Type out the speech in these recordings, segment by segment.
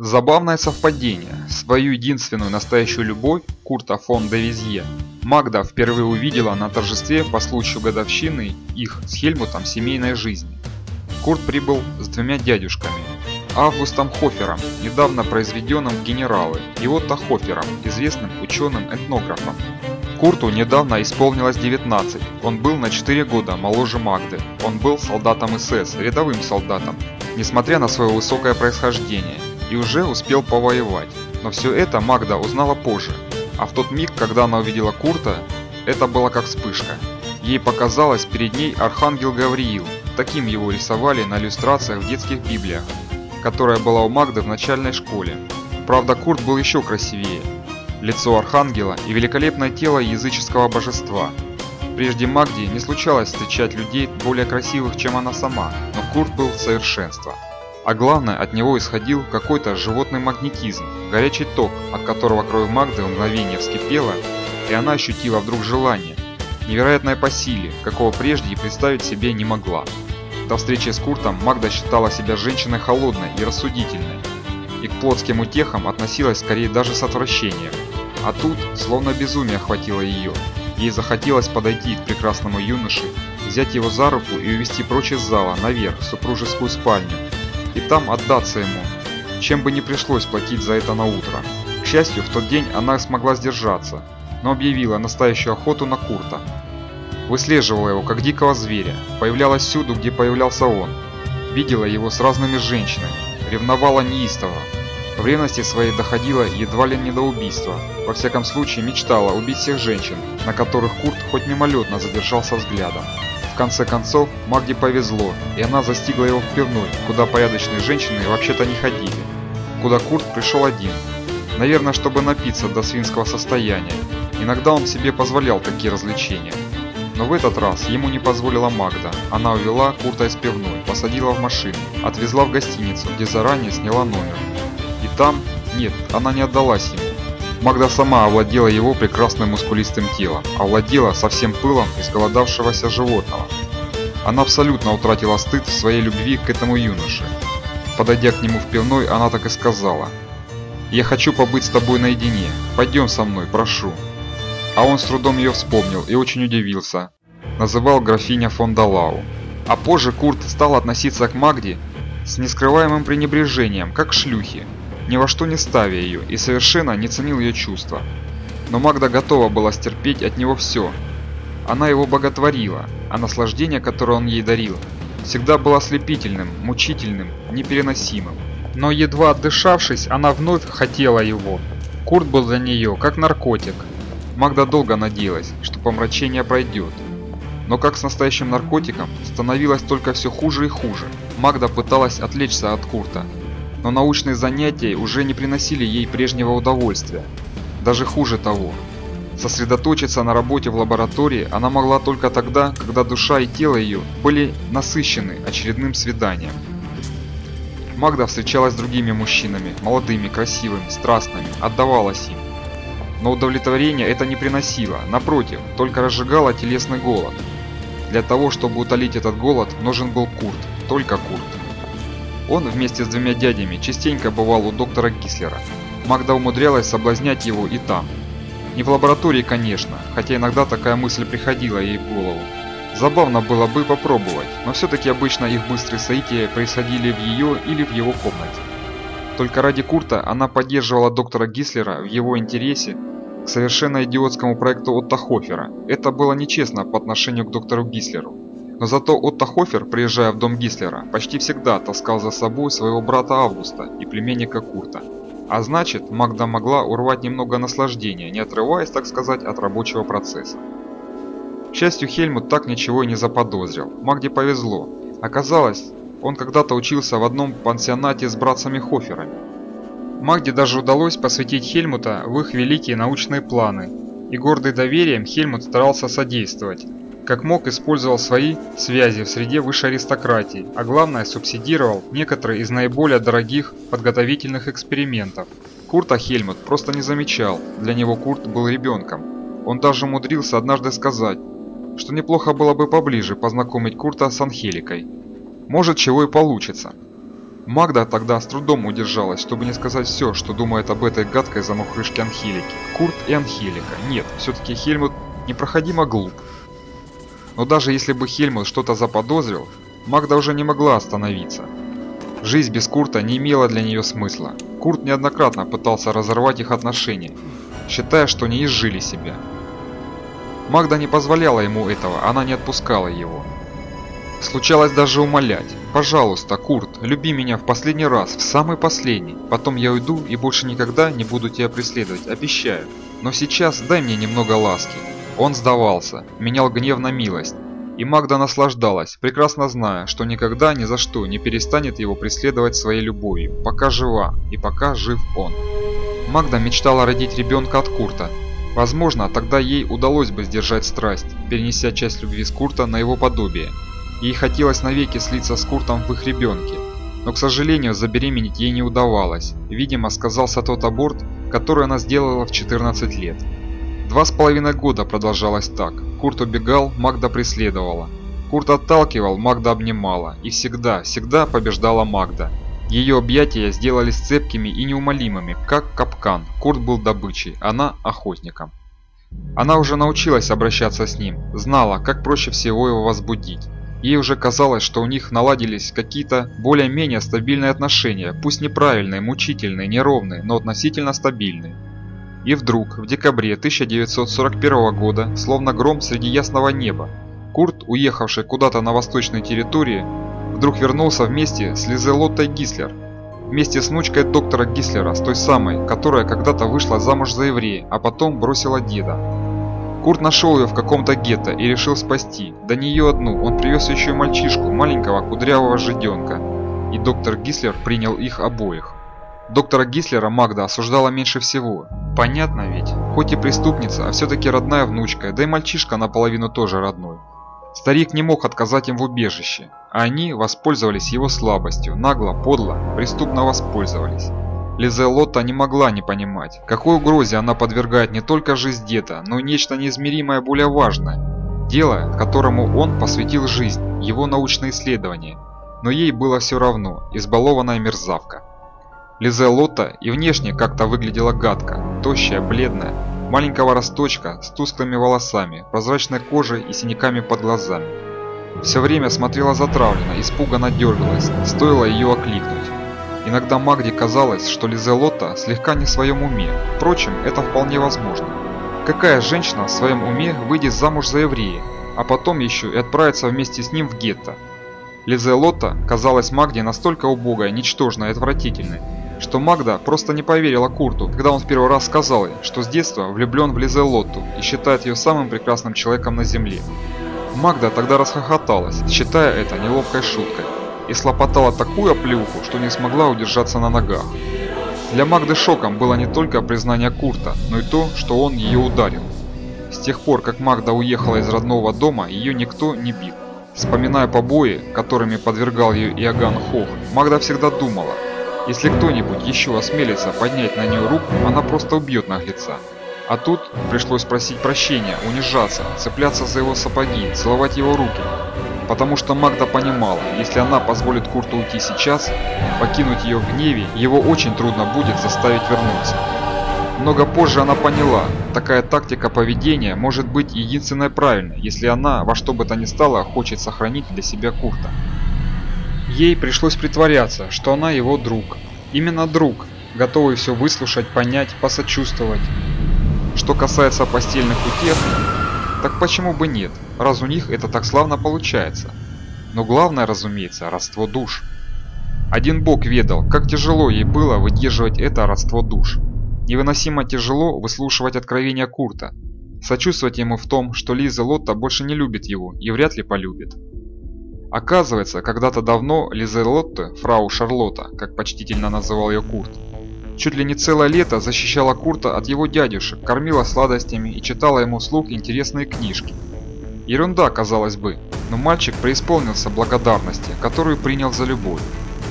Забавное совпадение. Свою единственную настоящую любовь, Курта фон де Визье, Магда впервые увидела на торжестве по случаю годовщины их с Хельмутом семейной жизни. Курт прибыл с двумя дядюшками. Августом Хофером, недавно произведенным в генералы, и Отто Хофером, известным ученым-этнографом. Курту недавно исполнилось 19, он был на 4 года моложе Магды. Он был солдатом СС, рядовым солдатом, несмотря на свое высокое происхождение и уже успел повоевать. Но все это Магда узнала позже, а в тот миг, когда она увидела Курта, это было как вспышка. Ей показалось перед ней Архангел Гавриил, таким его рисовали на иллюстрациях в детских библиях, которая была у Магды в начальной школе. Правда, Курт был еще красивее. Лицо Архангела и великолепное тело языческого божества. Прежде Магде не случалось встречать людей более красивых, чем она сама, но Курт был совершенство. А главное, от него исходил какой-то животный магнетизм, горячий ток, от которого кровь Магды в мгновение вскипела, и она ощутила вдруг желание, невероятное по силе, какого прежде и представить себе не могла. До встречи с Куртом Магда считала себя женщиной холодной и рассудительной, и к плотским утехам относилась скорее даже с отвращением. А тут, словно безумие охватило ее, ей захотелось подойти к прекрасному юноше, взять его за руку и увести прочь из зала, наверх, в супружескую спальню, и там отдаться ему, чем бы ни пришлось платить за это на утро. К счастью, в тот день она смогла сдержаться, но объявила настоящую охоту на Курта. Выслеживала его как дикого зверя, появлялась всюду, где появлялся он. Видела его с разными женщинами, ревновала неистово. В ревности своей доходила едва ли не до убийства. Во всяком случае мечтала убить всех женщин, на которых Курт хоть мимолетно задержался взглядом конце концов, Магде повезло, и она застигла его в пивной, куда порядочные женщины вообще-то не ходили. Куда Курт пришел один. Наверное, чтобы напиться до свинского состояния. Иногда он себе позволял такие развлечения. Но в этот раз ему не позволила Магда. Она увела Курта из пивной, посадила в машину, отвезла в гостиницу, где заранее сняла номер. И там, нет, она не отдалась ему. Магда сама овладела его прекрасным мускулистым телом, овладела со всем пылом изголодавшегося животного. Она абсолютно утратила стыд в своей любви к этому юноше. Подойдя к нему в пивной, она так и сказала. «Я хочу побыть с тобой наедине. Пойдем со мной, прошу». А он с трудом ее вспомнил и очень удивился. Называл графиня фон Далау. А позже Курт стал относиться к Магде с нескрываемым пренебрежением, как к шлюхе ни во что не ставя ее и совершенно не ценил ее чувства. Но Магда готова была стерпеть от него все. Она его боготворила, а наслаждение, которое он ей дарил, всегда было ослепительным, мучительным, непереносимым. Но едва отдышавшись, она вновь хотела его. Курт был для нее как наркотик. Магда долго надеялась, что помрачение пройдет. Но как с настоящим наркотиком, становилось только все хуже и хуже. Магда пыталась отвлечься от Курта, но научные занятия уже не приносили ей прежнего удовольствия. Даже хуже того. Сосредоточиться на работе в лаборатории она могла только тогда, когда душа и тело ее были насыщены очередным свиданием. Магда встречалась с другими мужчинами, молодыми, красивыми, страстными, отдавалась им. Но удовлетворение это не приносило, напротив, только разжигало телесный голод. Для того, чтобы утолить этот голод, нужен был Курт, только Курт. Он вместе с двумя дядями частенько бывал у доктора Кислера. Магда умудрялась соблазнять его и там. Не в лаборатории, конечно, хотя иногда такая мысль приходила ей в голову. Забавно было бы попробовать, но все-таки обычно их быстрые соития происходили в ее или в его комнате. Только ради Курта она поддерживала доктора Гислера в его интересе к совершенно идиотскому проекту Отто Хофера. Это было нечестно по отношению к доктору Гислеру. Но зато Отто Хофер, приезжая в дом Гислера, почти всегда таскал за собой своего брата Августа и племенника Курта. А значит, Магда могла урвать немного наслаждения, не отрываясь, так сказать, от рабочего процесса. К счастью, Хельмут так ничего и не заподозрил. Магде повезло. Оказалось, он когда-то учился в одном пансионате с братцами Хоферами. Магде даже удалось посвятить Хельмута в их великие научные планы, и гордый доверием Хельмут старался содействовать, как мог использовал свои связи в среде высшей аристократии, а главное субсидировал некоторые из наиболее дорогих подготовительных экспериментов. Курта Хельмут просто не замечал, для него Курт был ребенком. Он даже умудрился однажды сказать, что неплохо было бы поближе познакомить Курта с Анхеликой. Может чего и получится. Магда тогда с трудом удержалась, чтобы не сказать все, что думает об этой гадкой замухрышке Анхелике. Курт и Анхелика. Нет, все-таки Хельмут непроходимо глуп. Но даже если бы Хельмут что-то заподозрил, Магда уже не могла остановиться. Жизнь без Курта не имела для нее смысла. Курт неоднократно пытался разорвать их отношения, считая, что они изжили себя. Магда не позволяла ему этого, она не отпускала его. Случалось даже умолять. «Пожалуйста, Курт, люби меня в последний раз, в самый последний. Потом я уйду и больше никогда не буду тебя преследовать, обещаю. Но сейчас дай мне немного ласки». Он сдавался, менял гнев на милость. И Магда наслаждалась, прекрасно зная, что никогда ни за что не перестанет его преследовать своей любовью, пока жива и пока жив он. Магда мечтала родить ребенка от Курта. Возможно, тогда ей удалось бы сдержать страсть, перенеся часть любви с Курта на его подобие. Ей хотелось навеки слиться с Куртом в их ребенке, но, к сожалению, забеременеть ей не удавалось. Видимо, сказался тот аборт, который она сделала в 14 лет. Два с половиной года продолжалось так. Курт убегал, Магда преследовала. Курт отталкивал, Магда обнимала. И всегда, всегда побеждала Магда. Ее объятия сделались цепкими и неумолимыми, как капкан. Курт был добычей, она охотником. Она уже научилась обращаться с ним, знала, как проще всего его возбудить. Ей уже казалось, что у них наладились какие-то более-менее стабильные отношения, пусть неправильные, мучительные, неровные, но относительно стабильные. И вдруг, в декабре 1941 года, словно гром среди ясного неба, Курт, уехавший куда-то на восточной территории, вдруг вернулся вместе с Лизелоттой Гислер, вместе с внучкой доктора Гислера, с той самой, которая когда-то вышла замуж за еврея, а потом бросила деда. Курт нашел ее в каком-то гетто и решил спасти. Да не ее одну, он привез еще и мальчишку, маленького кудрявого жиденка. И доктор Гислер принял их обоих. Доктора Гислера Магда осуждала меньше всего. Понятно ведь, хоть и преступница, а все-таки родная внучка, да и мальчишка наполовину тоже родной. Старик не мог отказать им в убежище, а они воспользовались его слабостью, нагло, подло, преступно воспользовались. Лизелотта не могла не понимать, какой угрозе она подвергает не только жизнь деда, но и нечто неизмеримое более важное. Дело, которому он посвятил жизнь, его научные исследования. Но ей было все равно, избалованная мерзавка. Лизелотта и внешне как-то выглядела гадко, тощая, бледная, маленького росточка, с тусклыми волосами, прозрачной кожей и синяками под глазами. Все время смотрела затравленно, испуганно дергалась, стоило ее окликнуть. Иногда Магде казалось, что Лизелотта слегка не в своем уме. Впрочем, это вполне возможно. Какая женщина в своем уме выйдет замуж за еврея, а потом еще и отправится вместе с ним в гетто? Лизелотта казалась Магде настолько убогой, ничтожной и отвратительной, что Магда просто не поверила Курту, когда он в первый раз сказал ей, что с детства влюблен в Лизелотту и считает ее самым прекрасным человеком на земле. Магда тогда расхохоталась, считая это неловкой шуткой и слопотала такую оплеуху, что не смогла удержаться на ногах. Для Магды шоком было не только признание Курта, но и то, что он ее ударил. С тех пор, как Магда уехала из родного дома, ее никто не бил. Вспоминая побои, которыми подвергал ее Иоганн Хох, Магда всегда думала, если кто-нибудь еще осмелится поднять на нее руку, она просто убьет наглеца. А тут пришлось просить прощения, унижаться, цепляться за его сапоги, целовать его руки, потому что Магда понимала, если она позволит Курту уйти сейчас, покинуть ее в гневе, его очень трудно будет заставить вернуться. Много позже она поняла, такая тактика поведения может быть единственной правильной, если она во что бы то ни стало хочет сохранить для себя Курта. Ей пришлось притворяться, что она его друг. Именно друг, готовый все выслушать, понять, посочувствовать. Что касается постельных утех, так почему бы нет, раз у них это так славно получается? Но главное, разумеется, родство душ. Один бог ведал, как тяжело ей было выдерживать это родство душ. Невыносимо тяжело выслушивать откровения Курта, сочувствовать ему в том, что Лиза Лотта больше не любит его и вряд ли полюбит. Оказывается, когда-то давно Лиза Лотта, фрау Шарлотта, как почтительно называл ее Курт, Чуть ли не целое лето защищала Курта от его дядюшек, кормила сладостями и читала ему вслух интересные книжки. Ерунда, казалось бы, но мальчик преисполнился благодарности, которую принял за любовь.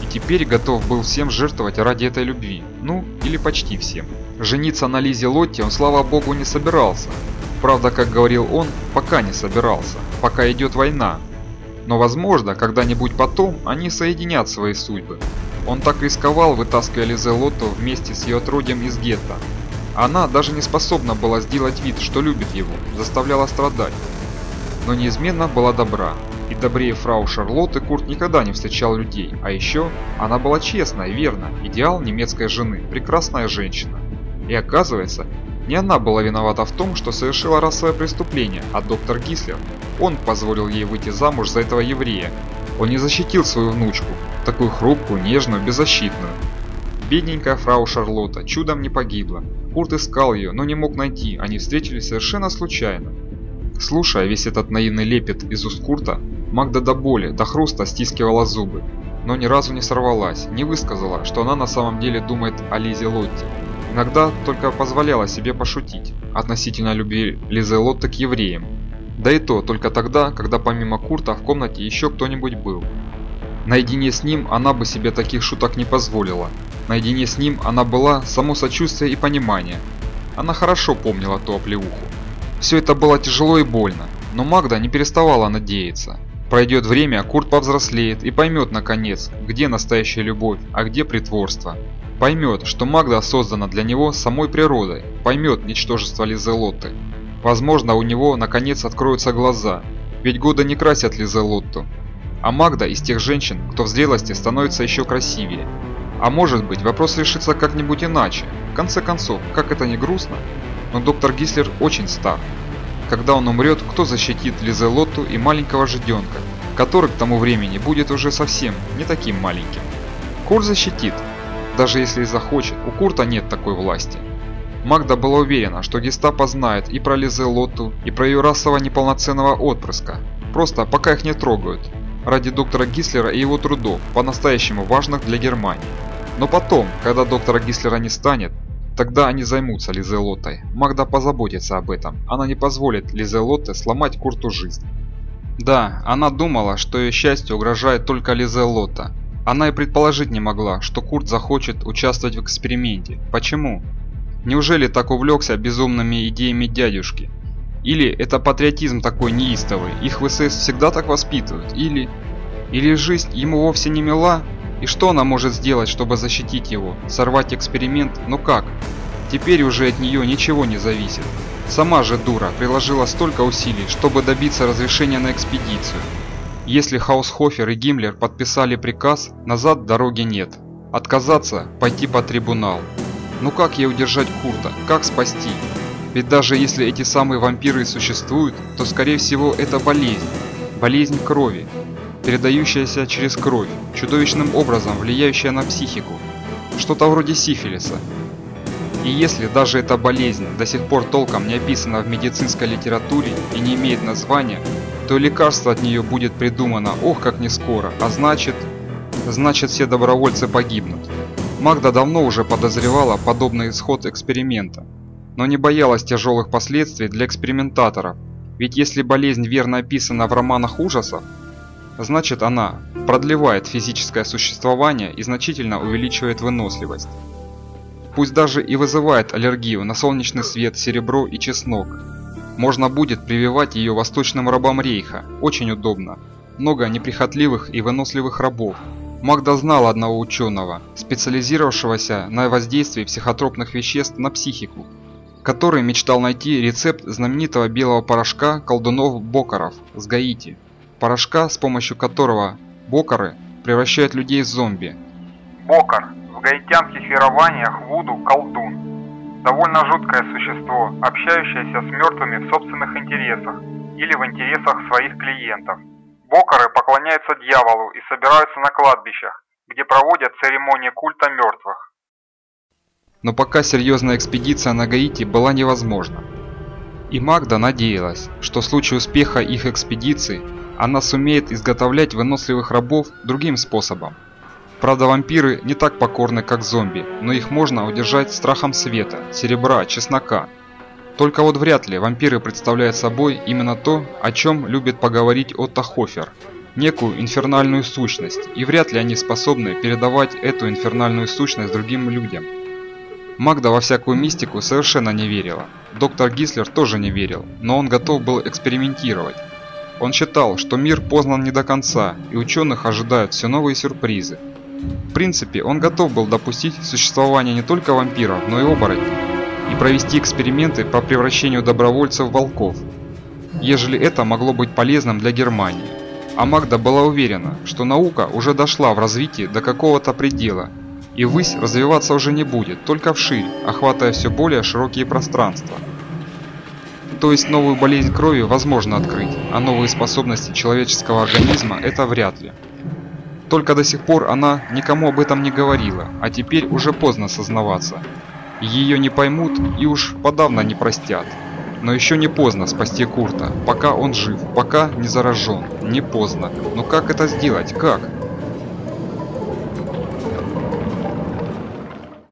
И теперь готов был всем жертвовать ради этой любви. Ну, или почти всем. Жениться на Лизе Лотте он, слава богу, не собирался. Правда, как говорил он, пока не собирался, пока идет война. Но возможно, когда-нибудь потом они соединят свои судьбы. Он так рисковал, вытаскивая Лизелотту вместе с ее отродьем из гетто. Она даже не способна была сделать вид, что любит его, заставляла страдать. Но неизменно была добра. И добрее фрау Шарлотты Курт никогда не встречал людей. А еще она была честна и верна, идеал немецкой жены, прекрасная женщина. И оказывается, не она была виновата в том, что совершила расовое преступление, а доктор Гислер. Он позволил ей выйти замуж за этого еврея. Он не защитил свою внучку, такую хрупкую, нежную, беззащитную. Бедненькая фрау Шарлотта чудом не погибла. Курт искал ее, но не мог найти, они встретились совершенно случайно. Слушая весь этот наивный лепет из уст Курта, Магда до боли, до хруста стискивала зубы, но ни разу не сорвалась, не высказала, что она на самом деле думает о Лизе Лотте. Иногда только позволяла себе пошутить относительно любви Лизы Лотте к евреям. Да и то только тогда, когда помимо Курта в комнате еще кто-нибудь был. Наедине с ним она бы себе таких шуток не позволила. Наедине с ним она была само сочувствие и понимание. Она хорошо помнила ту оплеуху. Все это было тяжело и больно, но Магда не переставала надеяться. Пройдет время, Курт повзрослеет и поймет наконец, где настоящая любовь, а где притворство. Поймет, что Магда создана для него самой природой, поймет ничтожество Лизелотты. Возможно, у него наконец откроются глаза, ведь годы не красят Лизелотту. А Магда из тех женщин, кто в зрелости становится еще красивее. А может быть, вопрос решится как-нибудь иначе. В конце концов, как это не грустно, но доктор Гислер очень стар. Когда он умрет, кто защитит Лизелотту и маленького жиденка, который к тому времени будет уже совсем не таким маленьким? Курт защитит, даже если и захочет, у Курта нет такой власти. Магда была уверена, что гестапо знает и про Лизелотту, и про ее расово неполноценного отпрыска, просто пока их не трогают, ради доктора Гислера и его трудов, по-настоящему важных для Германии. Но потом, когда доктора Гислера не станет, Тогда они займутся Лизелоттой. Магда позаботится об этом. Она не позволит Лизелотте сломать Курту жизнь. Да, она думала, что ее счастью угрожает только Лизелотта. Она и предположить не могла, что Курт захочет участвовать в эксперименте. Почему? Неужели так увлекся безумными идеями дядюшки? Или это патриотизм такой неистовый, их в всегда так воспитывают? Или... Или жизнь ему вовсе не мила, и что она может сделать, чтобы защитить его? Сорвать эксперимент? Ну как? Теперь уже от нее ничего не зависит. Сама же дура приложила столько усилий, чтобы добиться разрешения на экспедицию. Если Хаусхофер и Гиммлер подписали приказ, назад дороги нет. Отказаться – пойти по трибунал. Ну как ей удержать Курта? Как спасти? Ведь даже если эти самые вампиры существуют, то скорее всего это болезнь. Болезнь крови передающаяся через кровь, чудовищным образом влияющая на психику, что-то вроде сифилиса. И если даже эта болезнь до сих пор толком не описана в медицинской литературе и не имеет названия, то лекарство от нее будет придумано ох как не скоро, а значит, значит все добровольцы погибнут. Магда давно уже подозревала подобный исход эксперимента, но не боялась тяжелых последствий для экспериментаторов, ведь если болезнь верно описана в романах ужасов, Значит, она продлевает физическое существование и значительно увеличивает выносливость. Пусть даже и вызывает аллергию на солнечный свет, серебро и чеснок. Можно будет прививать ее восточным рабам рейха, очень удобно. Много неприхотливых и выносливых рабов. Магда знала одного ученого, специализировавшегося на воздействии психотропных веществ на психику, который мечтал найти рецепт знаменитого белого порошка колдунов-бокаров с Гаити порошка, с помощью которого бокары превращают людей в зомби. Бокар гаитянских верованиях Вуду колдун. Довольно жуткое существо, общающееся с мертвыми в собственных интересах или в интересах своих клиентов. Бокары поклоняются дьяволу и собираются на кладбищах, где проводят церемонии культа мертвых. Но пока серьезная экспедиция на Гаити была невозможна. И Магда надеялась, что в случае успеха их экспедиции она сумеет изготовлять выносливых рабов другим способом. Правда, вампиры не так покорны, как зомби, но их можно удержать страхом света, серебра, чеснока. Только вот вряд ли вампиры представляют собой именно то, о чем любит поговорить Отто Хофер. Некую инфернальную сущность, и вряд ли они способны передавать эту инфернальную сущность другим людям. Магда во всякую мистику совершенно не верила. Доктор Гислер тоже не верил, но он готов был экспериментировать. Он считал, что мир познан не до конца, и ученых ожидают все новые сюрпризы. В принципе, он готов был допустить существование не только вампиров, но и оборотней, и провести эксперименты по превращению добровольцев в волков, ежели это могло быть полезным для Германии. А Магда была уверена, что наука уже дошла в развитии до какого-то предела, и высь развиваться уже не будет, только вширь, охватывая все более широкие пространства. То есть новую болезнь крови возможно открыть, а новые способности человеческого организма это вряд ли. Только до сих пор она никому об этом не говорила, а теперь уже поздно сознаваться. Ее не поймут и уж подавно не простят. Но еще не поздно спасти Курта, пока он жив, пока не заражен. Не поздно. Но как это сделать? Как?